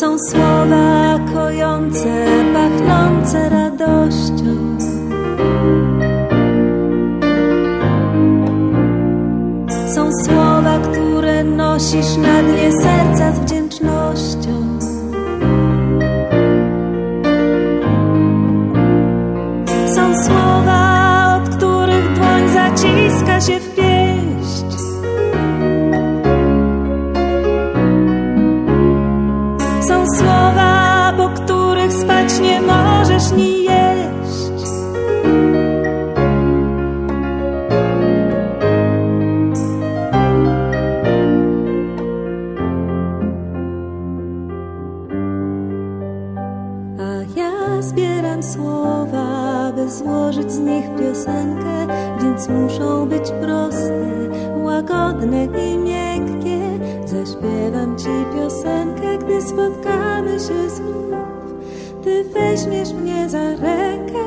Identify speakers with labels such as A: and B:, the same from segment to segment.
A: Są słowa kojące, pachnące radością. Są słowa, które nosisz na dnie serca z nie możesz ni jeść. A ja zbieram słowa, by złożyć z nich piosenkę, więc muszą być proste, łagodne i miękkie. Zaśpiewam ci piosenkę, gdy spotkamy się znów. Ty weźmiesz mnie za rękę,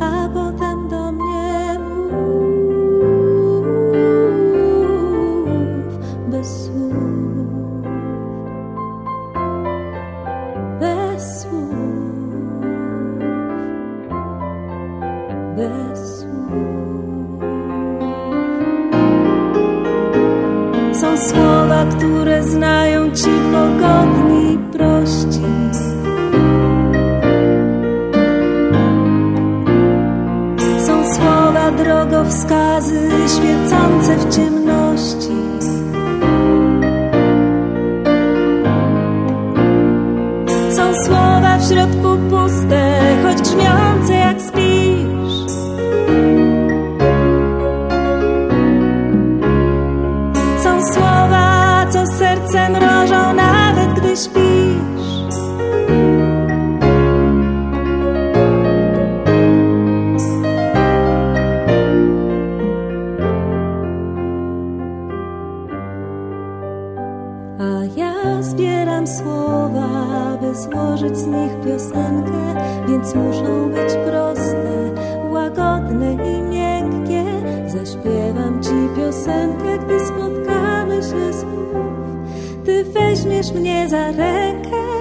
A: a potem do mnie mów bez słów. Bez słów, bez słów. Są słowa, które znają ci drogowskazy świecące w ciemności. Są słowa w środku puste, choć grzmiące A ja zbieram słowa, by złożyć z nich piosenkę, więc muszą być proste, łagodne i miękkie. Zaśpiewam ci piosenkę, gdy spotkamy się znów. Ty weźmiesz mnie za rękę,